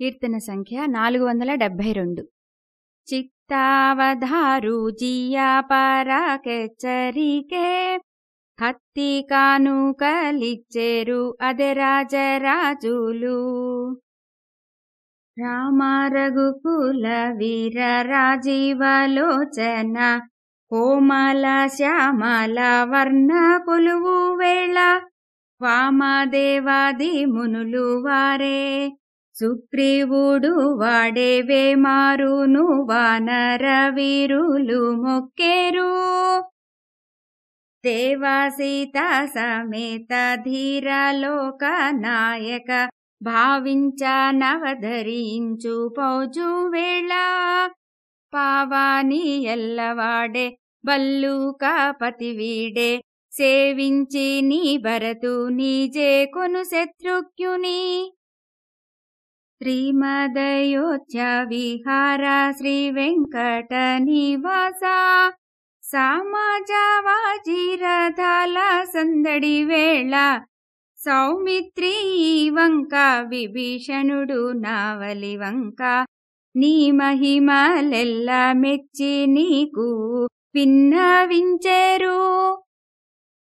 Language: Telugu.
కీర్తన సంఖ్య నాలుగు వందల డెబ్భై రెండు. చిత్తావధారు జియాపరాకెచ్చరికే హత్తి కానుకలిచ్చేరు అదే రాజరాజులు. రామారఘుకుల వీర రాజీవలోచన కోమల శ్యామల వర్ణ కొలువు వేళ వామదేవాది మునులు వారే. సుగ్రీవుడు వాడే మారును వానర వీరులు మొక్కేరు. దేవాసీత సమేత ధీరలోక నాయక భావించ నవధరించు పౌజు వేళ. పావాని ఎల్లవాడే బల్లుక పతివీడే సేవించి నీ భరతు నీజే కొను శత్రుఘ్యుని. శ్రీమదయోధ్య విహార శ్రీ వెంకట నివాస సామాజావాజీరథాల సందడి వేళ సౌమిత్రి వంక విభీషణుడు నావలి వంక నీ మహిమలెల్ల మెచ్చి నీకు విన్నవించెరు.